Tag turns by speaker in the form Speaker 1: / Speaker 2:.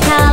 Speaker 1: call